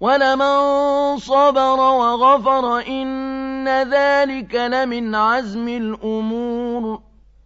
وَلَمَن صَبَرَ وَغَفَرَ إِنَّ ذَٰلِكَ لَمِنْ عَزْمِ الْأُمُورِ